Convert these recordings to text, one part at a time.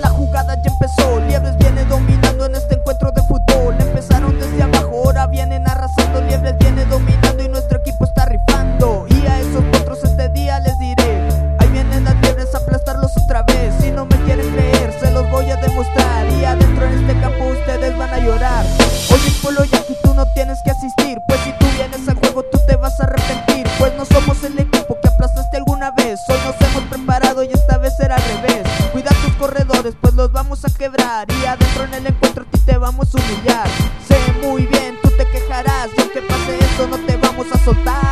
la jugada ya empezó. Liebres viene dominando en este encuentro de fútbol. Empezaron desde abajo, ahora vienen arrasando. Liebres viene dominando y nuestro equipo está rifando. Y a esos otros este día les diré: Ahí vienen las liebres a aplastarlos otra vez. Si no me quieren creer, se los voy a demostrar. Y adentro en este campo ustedes van a llorar. Oye, Polo y aquí tú no tienes que asistir. Pues si tú vienes al juego, tú te vas a arrepentir. Pues no somos el equipo que aplastaste alguna vez. Hoy nos hemos preparado y esta vez será al revés corredores pues los vamos a quebrar. Y adentro en el encuentro a ti te vamos a humillar. Sé muy bien, tú te quejarás. Y aunque pase esto no te vamos a soltar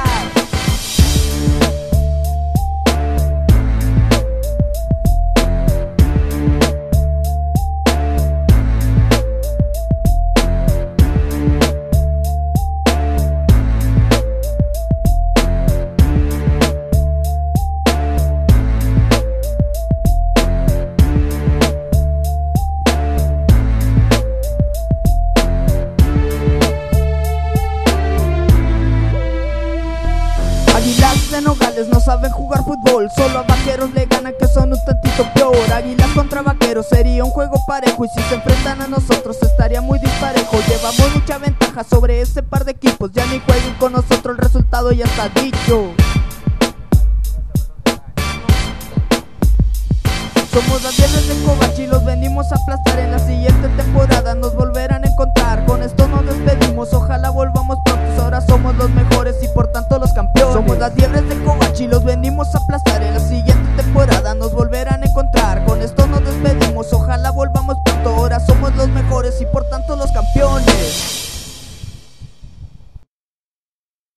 Nogales no saben jugar fútbol. Solo a vaqueros le ganan que son un tantito peor. Águilas contra vaqueros sería un juego parejo. Y si se enfrentan a nosotros estaría muy disparejo. Llevamos mucha ventaja sobre ese par de equipos. Ya ni jueguen con nosotros, el resultado ya está dicho. Somos las dientes de Covachi, los venimos a aplastar En la siguiente temporada. Nos volverán a encontrar. Con esto nos despedimos, ojalá volvamos pronto. Ahora somos los mejores y por tanto las fiebres de Covachi los ven